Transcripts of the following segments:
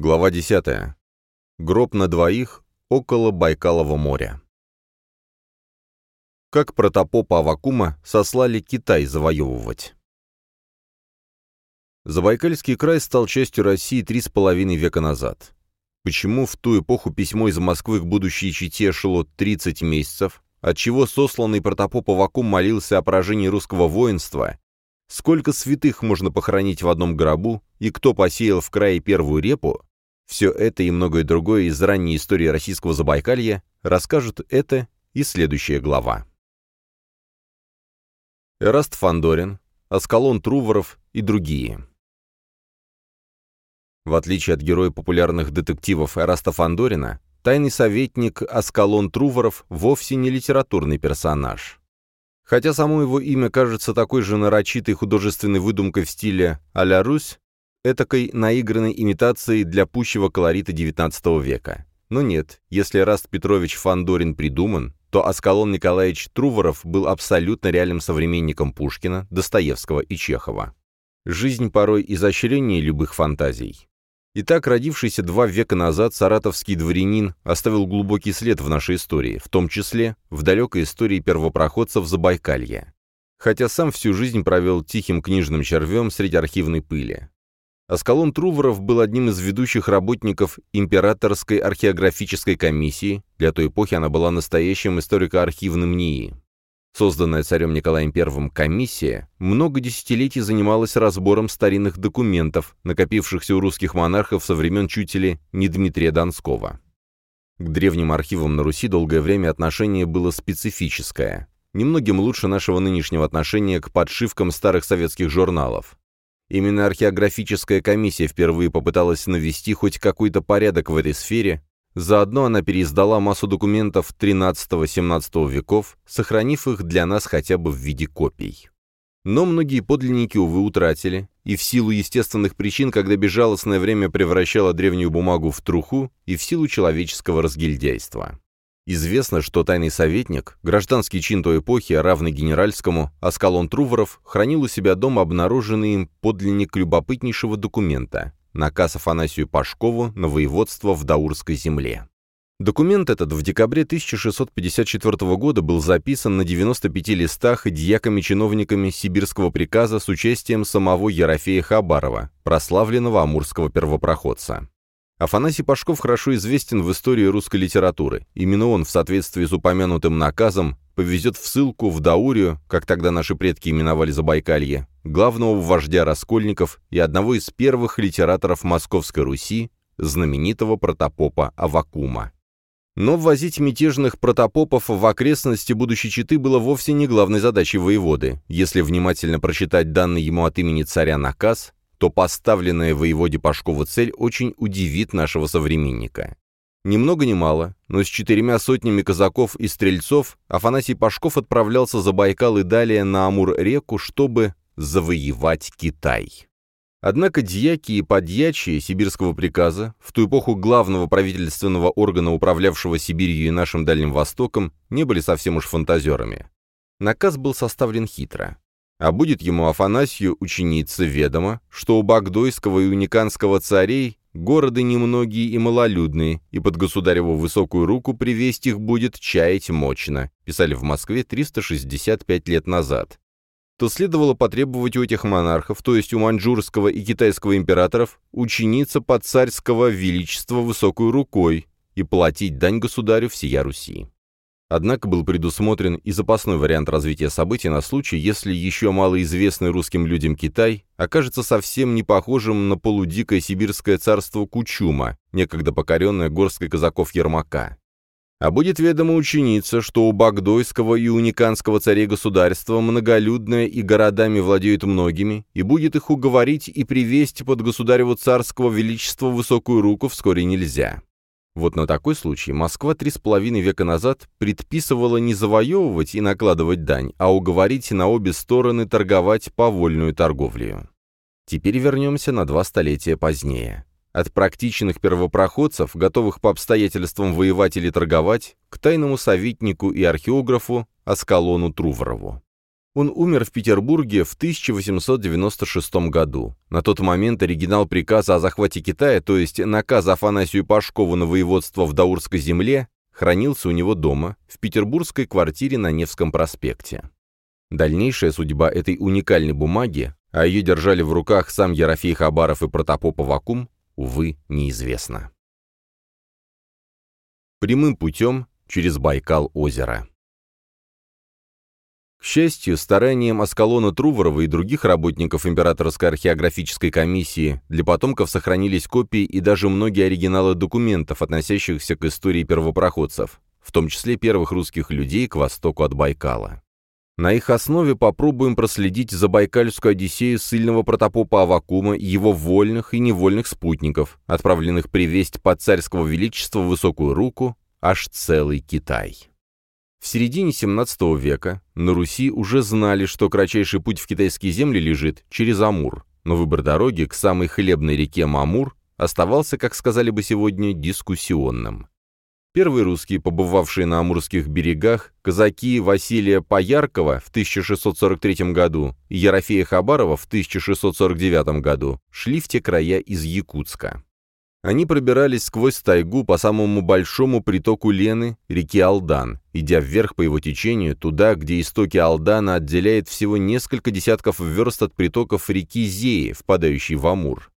Глава 10. Гроб на двоих около Байкалова моря. Как протопопа Авакума сослали Китай завоевывать. Забайкальский край стал частью России три с половиной века назад. Почему в ту эпоху письмо из Москвы к будущей Чите шло 30 месяцев, отчего сосланный протопоп Авакум молился о поражении русского воинства, сколько святых можно похоронить в одном гробу, и кто посеял в крае первую репу, все это и многое другое из ранней истории российского Забайкалья расскажут это и следующая глава. Эраст Фандорин, Аскалон Труворов и другие. В отличие от героя популярных детективов Эраста Фандорина, тайный советник Аскалон Труворов вовсе не литературный персонаж. Хотя само его имя кажется такой же нарочитой художественной выдумкой в стиле «а-ля Русь», этакой наигранной имитацией для пущего колорита XIX века. Но нет, если Раст Петрович Фандорин придуман, то Аскалон Николаевич Труворов был абсолютно реальным современником Пушкина, Достоевского и Чехова. Жизнь порой изощреннее любых фантазий. Итак, родившийся два века назад саратовский дворянин оставил глубокий след в нашей истории, в том числе в далекой истории первопроходцев Забайкалья. Хотя сам всю жизнь провел тихим книжным червем среди архивной пыли. Аскалон Труворов был одним из ведущих работников Императорской археографической комиссии, для той эпохи она была настоящим историко-архивным НИИ. Созданная царем Николаем I комиссия много десятилетий занималась разбором старинных документов, накопившихся у русских монархов со времен чуть ли не Дмитрия Донского. К древним архивам на Руси долгое время отношение было специфическое. Немногим лучше нашего нынешнего отношения к подшивкам старых советских журналов. Именно археографическая комиссия впервые попыталась навести хоть какой-то порядок в этой сфере, заодно она переиздала массу документов XIII-XVII веков, сохранив их для нас хотя бы в виде копий. Но многие подлинники, увы, утратили, и в силу естественных причин, когда безжалостное время превращало древнюю бумагу в труху, и в силу человеческого разгильдяйства. Известно, что тайный советник, гражданский чин той эпохи, равный генеральскому, Аскалон Труворов, хранил у себя дома обнаруженный им подлинник любопытнейшего документа – наказ Афанасию Пашкову на воеводство в Даурской земле. Документ этот в декабре 1654 года был записан на 95 листах дьяками-чиновниками сибирского приказа с участием самого Ерофея Хабарова, прославленного амурского первопроходца. Афанасий Пашков хорошо известен в истории русской литературы. Именно он, в соответствии с упомянутым наказом, повезет в ссылку в Даурию, как тогда наши предки именовали Забайкалье, главного вождя раскольников и одного из первых литераторов Московской Руси, знаменитого протопопа Авакума. Но ввозить мятежных протопопов в окрестности будущей Читы было вовсе не главной задачей воеводы. Если внимательно прочитать данный ему от имени царя наказ, то поставленная воеводе Пашкову цель очень удивит нашего современника. Ни много ни мало, но с четырьмя сотнями казаков и стрельцов Афанасий Пашков отправлялся за Байкал и далее на Амур-реку, чтобы завоевать Китай. Однако дьяки и подьячие сибирского приказа, в ту эпоху главного правительственного органа, управлявшего Сибирью и нашим Дальним Востоком, не были совсем уж фантазерами. Наказ был составлен хитро. А будет ему Афанасию ученица ведомо, что у Багдойского и Униканского царей города немногие и малолюдные, и под государеву высокую руку привесть их будет чаять мощно, писали в Москве 365 лет назад то следовало потребовать у этих монархов, то есть у маньчжурского и китайского императоров, ученица под царского величества высокой рукой и платить дань государю всея Руси. Однако был предусмотрен и запасной вариант развития событий на случай, если еще малоизвестный русским людям Китай окажется совсем не похожим на полудикое сибирское царство Кучума, некогда покоренное горской казаков Ермака. А будет ведомо ученица, что у Багдойского и Униканского царей государства многолюдное и городами владеют многими, и будет их уговорить и привесть под государеву царского величества высокую руку вскоре нельзя. Вот на такой случай Москва три с половиной века назад предписывала не завоевывать и накладывать дань, а уговорить на обе стороны торговать по вольную торговлю. Теперь вернемся на два столетия позднее. От практичных первопроходцев, готовых по обстоятельствам воевать или торговать, к тайному советнику и археографу Аскалону Труворову. Он умер в Петербурге в 1896 году. На тот момент оригинал приказа о захвате Китая, то есть наказа Афанасию Пашкову на воеводство в Даурской земле, хранился у него дома, в петербургской квартире на Невском проспекте. Дальнейшая судьба этой уникальной бумаги, а ее держали в руках сам Ерофей Хабаров и протопоп Авакум, увы, неизвестна. Прямым путем через Байкал-озеро. К счастью, старанием Аскалона Труворова и других работников Императорской археографической комиссии для потомков сохранились копии и даже многие оригиналы документов, относящихся к истории первопроходцев, в том числе первых русских людей к востоку от Байкала. На их основе попробуем проследить Забайкальскую Одиссею сильного протопопа Авакума и его вольных и невольных спутников, отправленных привесть под царского величества высокую руку аж целый Китай. В середине XVII века на Руси уже знали, что кратчайший путь в китайские земли лежит через Амур, но выбор дороги к самой хлебной реке Мамур оставался, как сказали бы сегодня, дискуссионным. Первые русские, побывавшие на Амурских берегах, казаки Василия Пояркова в 1643 году и Ерофея Хабарова в 1649 году, шли в те края из Якутска. Они пробирались сквозь тайгу по самому большому притоку Лены, реки Алдан, идя вверх по его течению, туда, где истоки Алдана отделяет всего несколько десятков верст от притоков реки Зеи, впадающей в Амур.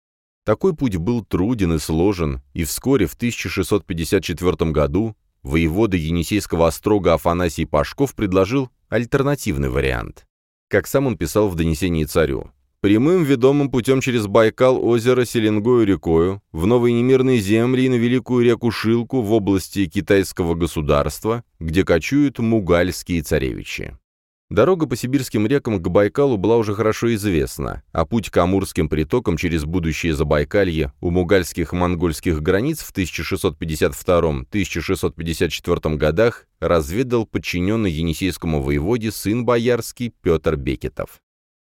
Такой путь был труден и сложен, и вскоре, в 1654 году, воевода Енисейского острога Афанасий Пашков предложил альтернативный вариант. Как сам он писал в донесении царю, Прямым ведомым путем через Байкал, озеро, Селенгою рекою, в новые немирные земли и на великую реку Шилку в области китайского государства, где кочуют мугальские царевичи. Дорога по сибирским рекам к Байкалу была уже хорошо известна, а путь к Амурским притокам через будущее Забайкалье у мугальских монгольских границ в 1652-1654 годах разведал подчиненный Енисейскому воеводе сын боярский Петр Бекетов.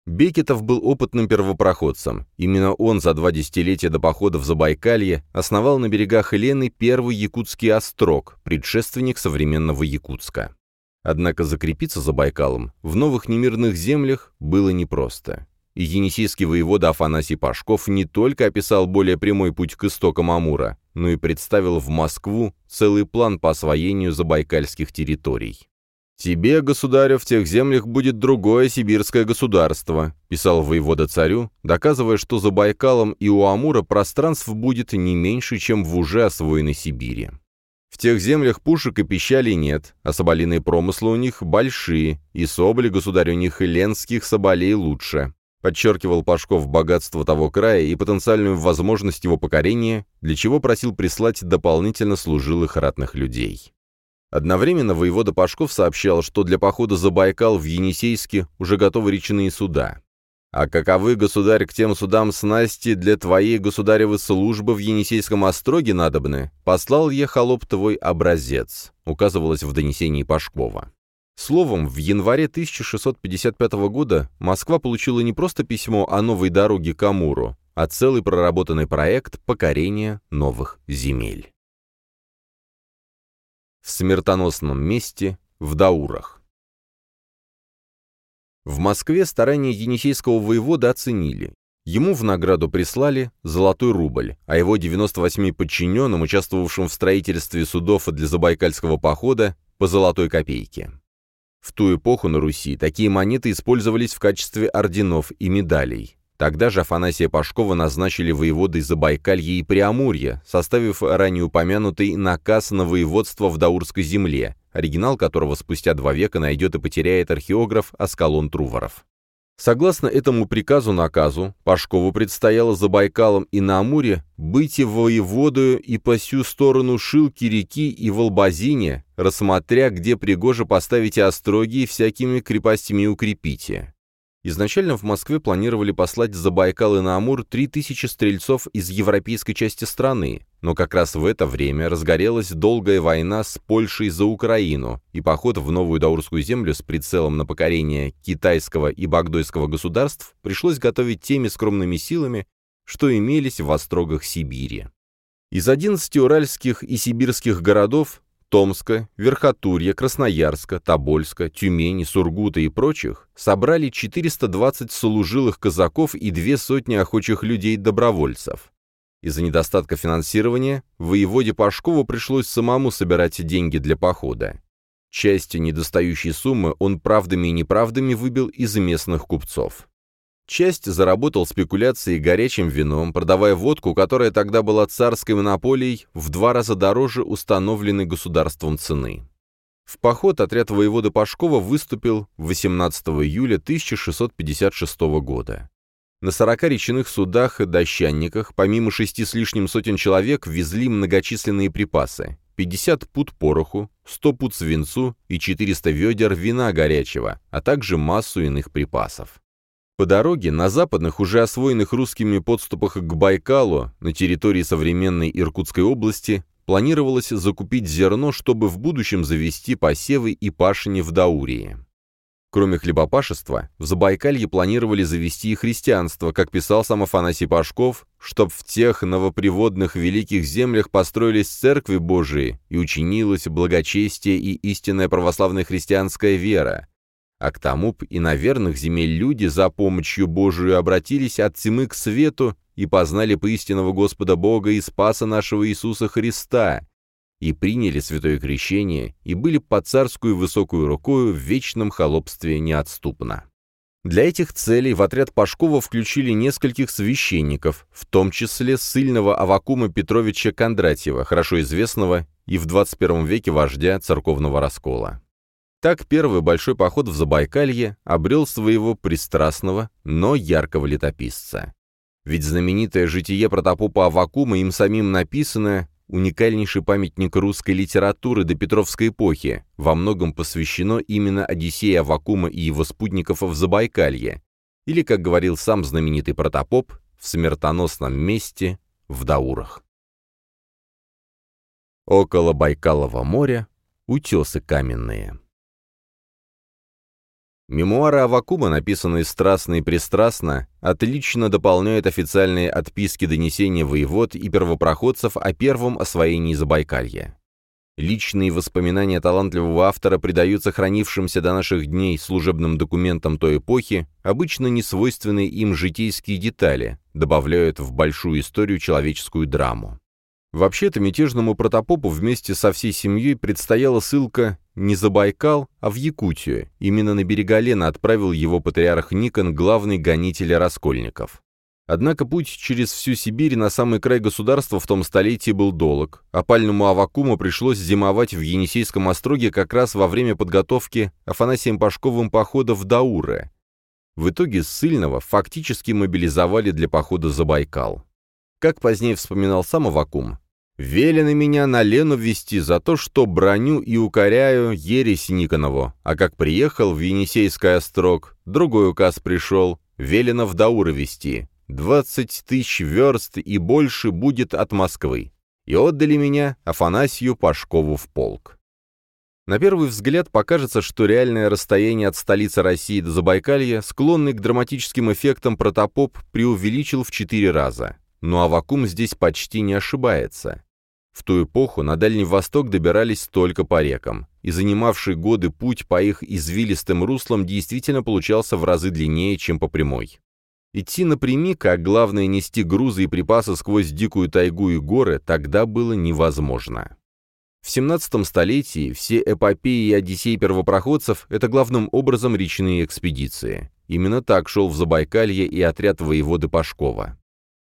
Бекетов был опытным первопроходцем. Именно он за два десятилетия до похода в Забайкалье основал на берегах Лены первый якутский острог, предшественник современного Якутска. Однако закрепиться за Байкалом в новых немирных землях было непросто. И енисейский воевода Афанасий Пашков не только описал более прямой путь к истокам Амура, но и представил в Москву целый план по освоению забайкальских территорий. «Тебе, государю, в тех землях будет другое сибирское государство», писал воевода царю, доказывая, что за Байкалом и у Амура пространств будет не меньше, чем в уже освоенной Сибири. В тех землях пушек и пищалей нет, а соболиные промыслы у них большие, и соболи, государь, у них ленских соболей лучше. Подчеркивал Пашков богатство того края и потенциальную возможность его покорения, для чего просил прислать дополнительно служилых ратных людей. Одновременно воевода Пашков сообщал, что для похода за Байкал в Енисейске уже готовы речные суда. «А каковы, государь, к тем судам снасти для твоей государевой службы в Енисейском остроге надобны? Послал я, холоп твой, образец», указывалось в донесении Пашкова. Словом, в январе 1655 года Москва получила не просто письмо о новой дороге к Амуру, а целый проработанный проект покорения новых земель в смертоносном месте в Даурах. В Москве старания Енисейского воевода оценили. Ему в награду прислали золотой рубль, а его 98 подчиненным, участвовавшим в строительстве судов для Забайкальского похода, по золотой копейке. В ту эпоху на Руси такие монеты использовались в качестве орденов и медалей. Тогда же Афанасия Пашкова назначили воеводой Забайкалья и Преамурья, составив ранее упомянутый наказ на воеводство в Даурской земле, оригинал которого спустя два века найдет и потеряет археограф Аскалон Труворов. Согласно этому приказу-наказу, Пашкову предстояло за Байкалом и на Амуре быть и воеводою и по сю сторону Шилки реки и в Албазине, рассмотря, где пригоже поставить остроги и всякими крепостями укрепите. Изначально в Москве планировали послать за Байкал и на Амур 3000 стрельцов из европейской части страны, но как раз в это время разгорелась долгая война с Польшей за Украину, и поход в новую Даурскую землю с прицелом на покорение китайского и багдойского государств пришлось готовить теми скромными силами, что имелись в острогах Сибири. Из 11 уральских и сибирских городов Томска, Верхотурья, Красноярска, Тобольска, Тюмени, Сургута и прочих собрали 420 служилых казаков и две сотни охочих людей-добровольцев. Из-за недостатка финансирования воеводе Пашкову пришлось самому собирать деньги для похода. Часть недостающей суммы он правдами и неправдами выбил из местных купцов. Часть заработал спекуляцией горячим вином, продавая водку, которая тогда была царской монополией, в два раза дороже установленной государством цены. В поход отряд воевода Пашкова выступил 18 июля 1656 года. На 40 речных судах и дощанниках, помимо шести с лишним сотен человек, везли многочисленные припасы. 50 пут пороху, 100 пут свинцу и 400 ведер вина горячего, а также массу иных припасов. По дороге на западных, уже освоенных русскими подступах к Байкалу, на территории современной Иркутской области, планировалось закупить зерно, чтобы в будущем завести посевы и пашни в Даурии. Кроме хлебопашества, в Забайкалье планировали завести и христианство, как писал сам Афанасий Пашков, чтоб в тех новоприводных великих землях построились церкви Божии и учинилось благочестие и истинная православная христианская вера. А к тому и на верных земель люди за помощью Божию обратились от тьмы к свету и познали поистинного Господа Бога и Спаса нашего Иисуса Христа, и приняли святое крещение, и были под царскую высокую рукою в вечном холопстве неотступно. Для этих целей в отряд Пашкова включили нескольких священников, в том числе сильного Авакума Петровича Кондратьева, хорошо известного и в 21 веке вождя церковного раскола. Так первый большой поход в Забайкалье обрел своего пристрастного, но яркого летописца. Ведь знаменитое житие протопопа Авакума им самим написанное уникальнейший памятник русской литературы до Петровской эпохи, во многом посвящено именно Одиссее Авакума и его спутников в Забайкалье, или, как говорил сам знаменитый протопоп, в смертоносном месте в Даурах. Около Байкалова моря утесы каменные. Мемуары Авакума, написанные страстно и пристрастно, отлично дополняют официальные отписки донесения воевод и первопроходцев о первом освоении Забайкалья. Личные воспоминания талантливого автора придают сохранившимся до наших дней служебным документам той эпохи обычно несвойственные им житейские детали, добавляют в большую историю человеческую драму. Вообще-то мятежному протопопу вместе со всей семьей предстояла ссылка не за Байкал, а в Якутию. Именно на берега Лена отправил его патриарх Никон, главный гонитель раскольников. Однако путь через всю Сибирь на самый край государства в том столетии был долг. Опальному Авакуму пришлось зимовать в Енисейском остроге как раз во время подготовки Афанасием Пашковым похода в Дауры. В итоге ссыльного фактически мобилизовали для похода за Байкал. Как позднее вспоминал сам Авакум, Велено меня на Лену ввести за то, что броню и укоряю ересь Никонову, а как приехал в Енисейский острог, другой указ пришел, велено в Дауры вести. Двадцать тысяч верст и больше будет от Москвы. И отдали меня Афанасию Пашкову в полк. На первый взгляд покажется, что реальное расстояние от столицы России до Забайкалья, склонный к драматическим эффектам протопоп, преувеличил в четыре раза. Но Авакум здесь почти не ошибается. В ту эпоху на Дальний Восток добирались только по рекам, и занимавший годы путь по их извилистым руслам действительно получался в разы длиннее, чем по прямой. Идти напрямик, а главное нести грузы и припасы сквозь дикую тайгу и горы, тогда было невозможно. В 17 столетии все эпопеи и одиссей первопроходцев — это главным образом речные экспедиции. Именно так шел в Забайкалье и отряд воеводы Пашкова.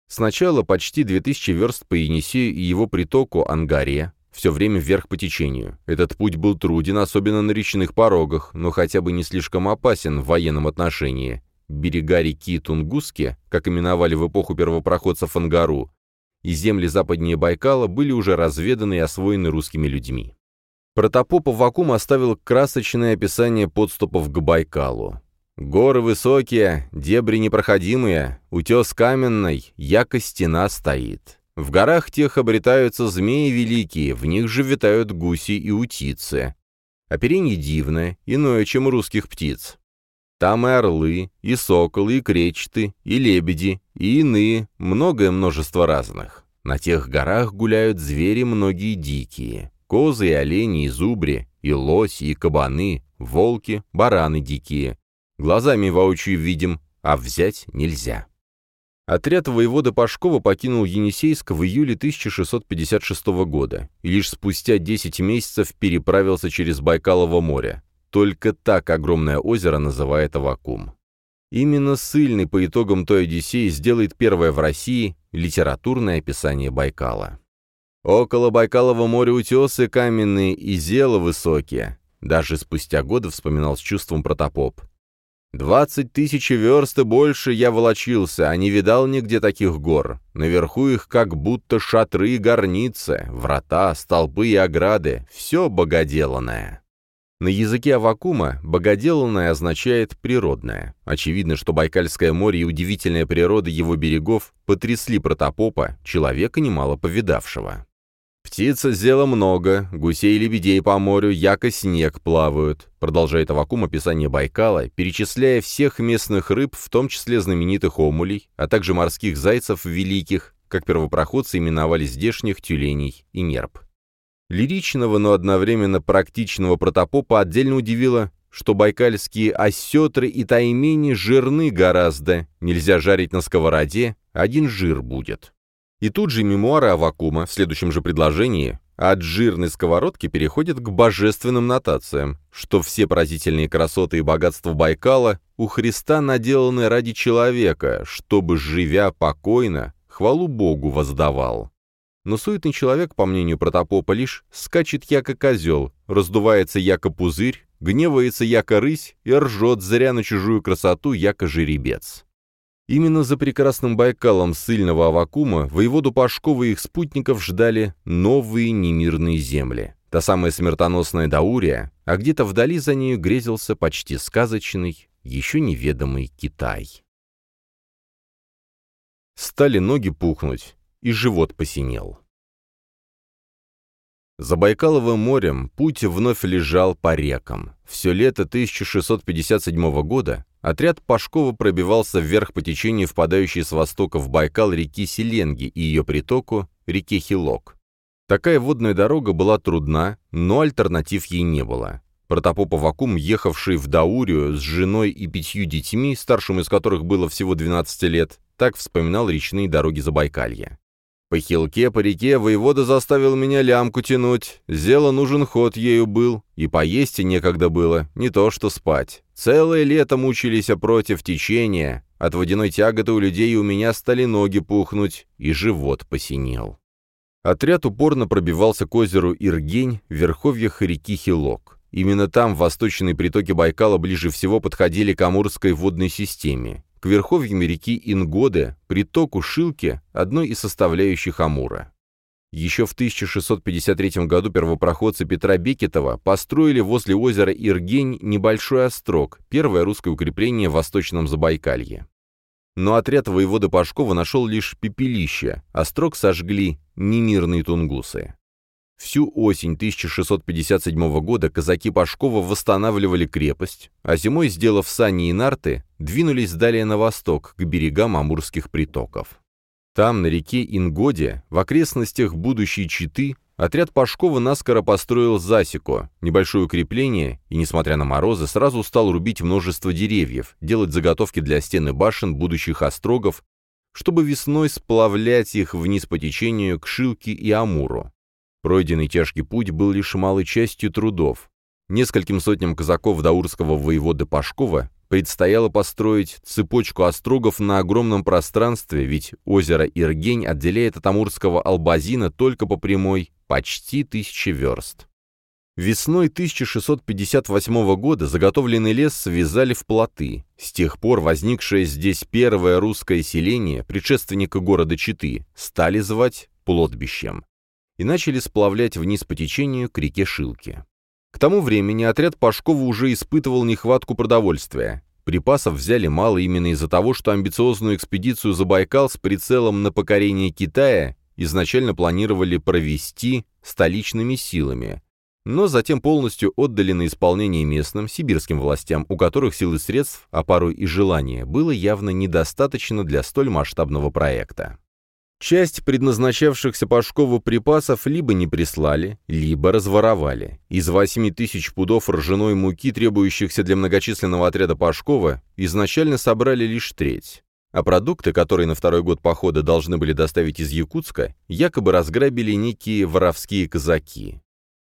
Сначала почти 2000 верст по Енисею и его притоку Ангаре, все время вверх по течению. Этот путь был труден, особенно на речных порогах, но хотя бы не слишком опасен в военном отношении. Берега реки Тунгуски, как именовали в эпоху первопроходцев Ангару, и земли западнее Байкала были уже разведаны и освоены русскими людьми. Протопопов Вакум оставил красочное описание подступов к Байкалу. Горы высокие, дебри непроходимые, утес каменный, яко стена стоит. В горах тех обретаются змеи великие, в них же витают гуси и утицы. Оперение дивное, иное, чем у русских птиц. Там и орлы, и соколы, и кречеты, и лебеди, и иные, многое множество разных. На тех горах гуляют звери многие дикие. Козы и олени, и зубри, и лоси, и кабаны, волки, бараны дикие. Глазами воочию видим, а взять нельзя. Отряд воевода Пашкова покинул Енисейск в июле 1656 года и лишь спустя 10 месяцев переправился через Байкалово море. Только так огромное озеро называет Авакум. Именно ссыльный по итогам той Одиссеи сделает первое в России литературное описание Байкала. Около Байкалова моря утесы каменные и зело высокие. Даже спустя годы вспоминал с чувством протопоп. Двадцать тысяч верст и больше я волочился, а не видал нигде таких гор. Наверху их как будто шатры и горницы, врата, столбы и ограды, все богоделанное. На языке Авакума «богоделанное» означает «природное». Очевидно, что Байкальское море и удивительная природа его берегов потрясли протопопа, человека немало повидавшего. «Птица зела много, гусей и лебедей по морю, яко снег плавают», продолжает Авакум описание Байкала, перечисляя всех местных рыб, в том числе знаменитых омулей, а также морских зайцев великих, как первопроходцы именовали здешних тюленей и нерп. Лиричного, но одновременно практичного протопопа отдельно удивило, что байкальские осетры и таймени жирны гораздо, нельзя жарить на сковороде, один жир будет. И тут же мемуары Авакума в следующем же предложении от жирной сковородки переходят к божественным нотациям, что все поразительные красоты и богатства Байкала у Христа наделаны ради человека, чтобы, живя покойно, хвалу Богу воздавал. Но суетный человек, по мнению протопопа, лишь скачет яко козел, раздувается яко пузырь, гневается яко рысь и ржет зря на чужую красоту яко жеребец. Именно за прекрасным Байкалом сыльного Авакума воеводу Пашкова и их спутников ждали новые немирные земли. Та самая смертоносная Даурия, а где-то вдали за нею грезился почти сказочный, еще неведомый Китай. Стали ноги пухнуть, и живот посинел. За Байкаловым морем путь вновь лежал по рекам. Все лето 1657 года Отряд Пашкова пробивался вверх по течению впадающей с востока в Байкал реки Селенги и ее притоку, реке Хилок. Такая водная дорога была трудна, но альтернатив ей не было. Протопоп Авакум, ехавший в Даурию с женой и пятью детьми, старшим из которых было всего 12 лет, так вспоминал речные дороги Забайкалья. По хилке, по реке воевода заставил меня лямку тянуть. Зело нужен ход ею был, и поесть и некогда было, не то что спать. Целое лето мучились против течения. От водяной тяготы у людей и у меня стали ноги пухнуть, и живот посинел. Отряд упорно пробивался к озеру Иргень в верховьях реки Хилок. Именно там восточные притоки Байкала ближе всего подходили к Амурской водной системе к верховьям реки Ингоды, притоку Шилки, одной из составляющих Амура. Еще в 1653 году первопроходцы Петра Бекетова построили возле озера Иргень небольшой острог, первое русское укрепление в Восточном Забайкалье. Но отряд воевода Пашкова нашел лишь пепелище, острог сожгли немирные тунгусы. Всю осень 1657 года казаки Пашкова восстанавливали крепость, а зимой, сделав сани и нарты, двинулись далее на восток, к берегам Амурских притоков. Там, на реке Ингоде, в окрестностях будущей Читы, отряд Пашкова наскоро построил засеку, небольшое укрепление, и, несмотря на морозы, сразу стал рубить множество деревьев, делать заготовки для стены башен будущих острогов, чтобы весной сплавлять их вниз по течению к Шилке и Амуру. Пройденный тяжкий путь был лишь малой частью трудов. Нескольким сотням казаков даурского воевода Пашкова предстояло построить цепочку острогов на огромном пространстве, ведь озеро Иргень отделяет от Амурского Албазина только по прямой почти тысячи верст. Весной 1658 года заготовленный лес связали в плоты. С тех пор возникшее здесь первое русское селение, предшественника города Читы, стали звать Плотбищем и начали сплавлять вниз по течению к реке Шилки. К тому времени отряд Пашкова уже испытывал нехватку продовольствия. Припасов взяли мало именно из-за того, что амбициозную экспедицию за Байкал с прицелом на покорение Китая изначально планировали провести столичными силами, но затем полностью отдали на исполнение местным, сибирским властям, у которых сил и средств, а порой и желания, было явно недостаточно для столь масштабного проекта. Часть предназначавшихся Пашкову припасов либо не прислали, либо разворовали. Из 8 тысяч пудов ржаной муки, требующихся для многочисленного отряда Пашкова, изначально собрали лишь треть. А продукты, которые на второй год похода должны были доставить из Якутска, якобы разграбили некие воровские казаки.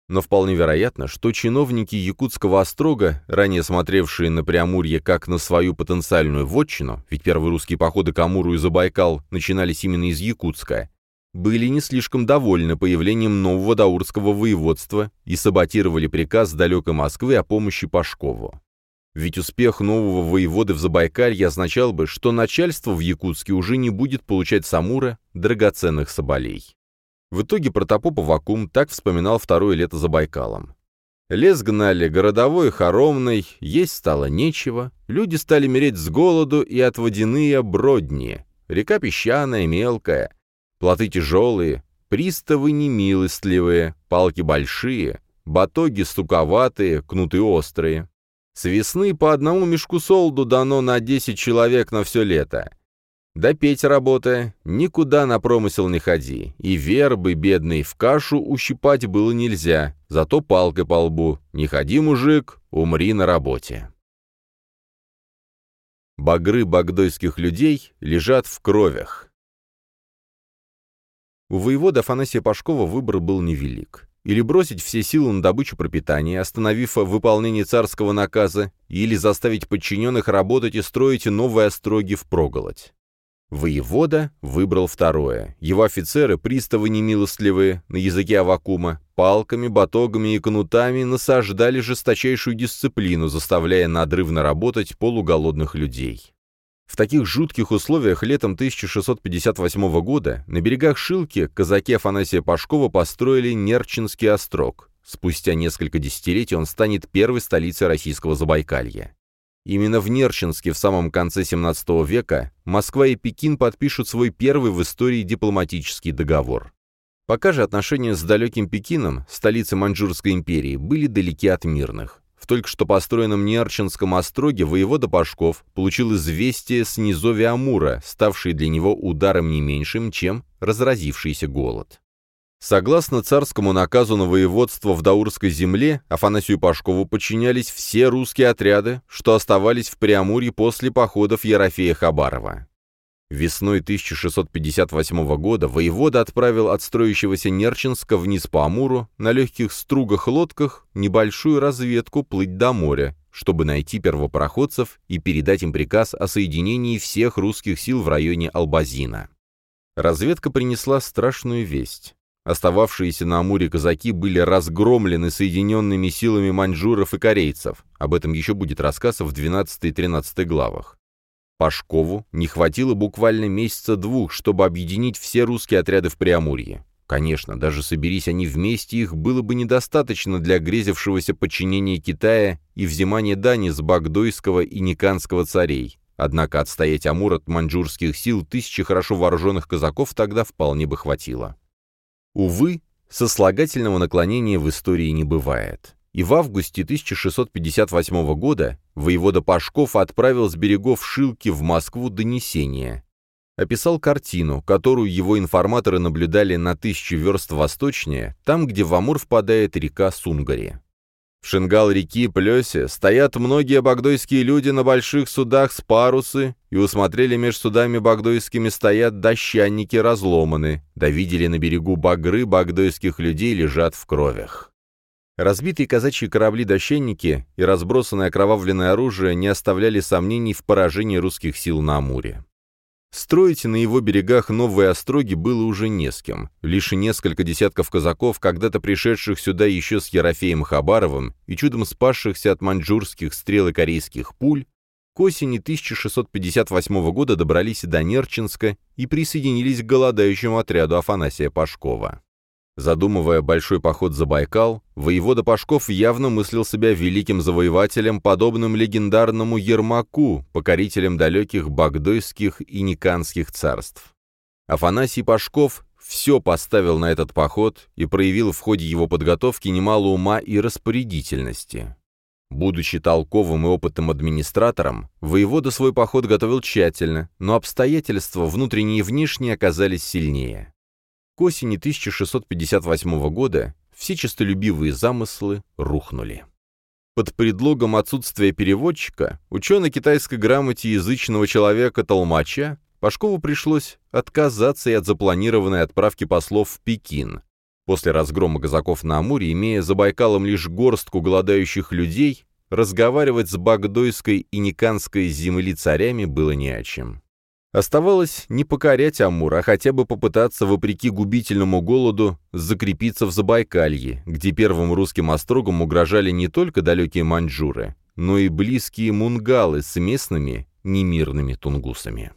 Но вполне вероятно, что чиновники Якутского острога, ранее смотревшие на Преамурье как на свою потенциальную вотчину, ведь первые русские походы к Амуру и Забайкал начинались именно из Якутска, были не слишком довольны появлением нового даурского воеводства и саботировали приказ далекой Москвы о помощи Пашкову. Ведь успех нового воеводы в Забайкалье означал бы, что начальство в Якутске уже не будет получать с Амура драгоценных соболей. В итоге протопопа Вакум так вспоминал второе лето за Байкалом. Лес гнали городовой, хоромный, есть стало нечего, люди стали мереть с голоду и от водяные бродни. Река песчаная, мелкая, плоты тяжелые, приставы немилостливые, палки большие, батоги стуковатые, кнуты острые. С весны по одному мешку солду дано на 10 человек на все лето. Да петь работая, никуда на промысел не ходи, и вербы, бедный, в кашу ущипать было нельзя, зато палкой по лбу. Не ходи, мужик, умри на работе. Багры багдойских людей лежат в кровях. У воевода Афанасия Пашкова выбор был невелик. Или бросить все силы на добычу пропитания, остановив выполнение царского наказа, или заставить подчиненных работать и строить новые остроги впроголодь. Воевода выбрал второе. Его офицеры, приставы немилостливые, на языке Авакума, палками, батогами и кнутами насаждали жесточайшую дисциплину, заставляя надрывно работать полуголодных людей. В таких жутких условиях летом 1658 года на берегах Шилки казаки Афанасия Пашкова построили Нерчинский острог. Спустя несколько десятилетий он станет первой столицей российского Забайкалья. Именно в Нерчинске в самом конце XVII века Москва и Пекин подпишут свой первый в истории дипломатический договор. Пока же отношения с далеким Пекином, столицей Маньчжурской империи, были далеки от мирных. В только что построенном Нерчинском остроге воевода Пашков получил известие с низови Амура, ставшее для него ударом не меньшим, чем разразившийся голод. Согласно царскому наказу на воеводство в Даурской земле, Афанасию Пашкову подчинялись все русские отряды, что оставались в Преамурье после походов Ерофея Хабарова. Весной 1658 года воевода отправил от строящегося Нерчинска вниз по Амуру на легких стругах-лодках небольшую разведку плыть до моря, чтобы найти первопроходцев и передать им приказ о соединении всех русских сил в районе Албазина. Разведка принесла страшную весть. Остававшиеся на Амуре казаки были разгромлены соединенными силами маньчжуров и корейцев. Об этом еще будет рассказ в 12 и 13 главах. Пашкову не хватило буквально месяца двух, чтобы объединить все русские отряды в Преамурье. Конечно, даже соберись они вместе, их было бы недостаточно для грезившегося подчинения Китая и взимания дани с багдойского и никанского царей. Однако отстоять Амур от маньчжурских сил тысячи хорошо вооруженных казаков тогда вполне бы хватило. Увы, сослагательного наклонения в истории не бывает. И в августе 1658 года воевода Пашков отправил с берегов Шилки в Москву донесение. Описал картину, которую его информаторы наблюдали на тысячу верст восточнее, там, где в Амур впадает река Сунгари. В шингал реки Плесе стоят многие багдойские люди на больших судах с парусы, и усмотрели меж судами багдойскими стоят дощанники разломаны, да видели на берегу багры багдойских людей лежат в кровях. Разбитые казачьи корабли-дощенники и разбросанное окровавленное оружие не оставляли сомнений в поражении русских сил на Амуре. Строить на его берегах новые остроги было уже не с кем. Лишь несколько десятков казаков, когда-то пришедших сюда еще с Ерофеем Хабаровым и чудом спасшихся от маньчжурских стрел и корейских пуль, к осени 1658 года добрались до Нерчинска и присоединились к голодающему отряду Афанасия Пашкова. Задумывая большой поход за Байкал, воевода Пашков явно мыслил себя великим завоевателем, подобным легендарному Ермаку, покорителем далеких багдойских и никанских царств. Афанасий Пашков все поставил на этот поход и проявил в ходе его подготовки немало ума и распорядительности. Будучи толковым и опытным администратором, воевода свой поход готовил тщательно, но обстоятельства внутренние и внешние оказались сильнее. К осени 1658 года все честолюбивые замыслы рухнули. Под предлогом отсутствия переводчика, ученый китайской грамоте язычного человека Толмача, Пашкову пришлось отказаться и от запланированной отправки послов в Пекин. После разгрома казаков на Амуре, имея за Байкалом лишь горстку голодающих людей, разговаривать с багдойской и никанской земли царями было не о чем. Оставалось не покорять Амур, а хотя бы попытаться, вопреки губительному голоду, закрепиться в Забайкалье, где первым русским острогам угрожали не только далекие маньчжуры, но и близкие мунгалы с местными немирными тунгусами.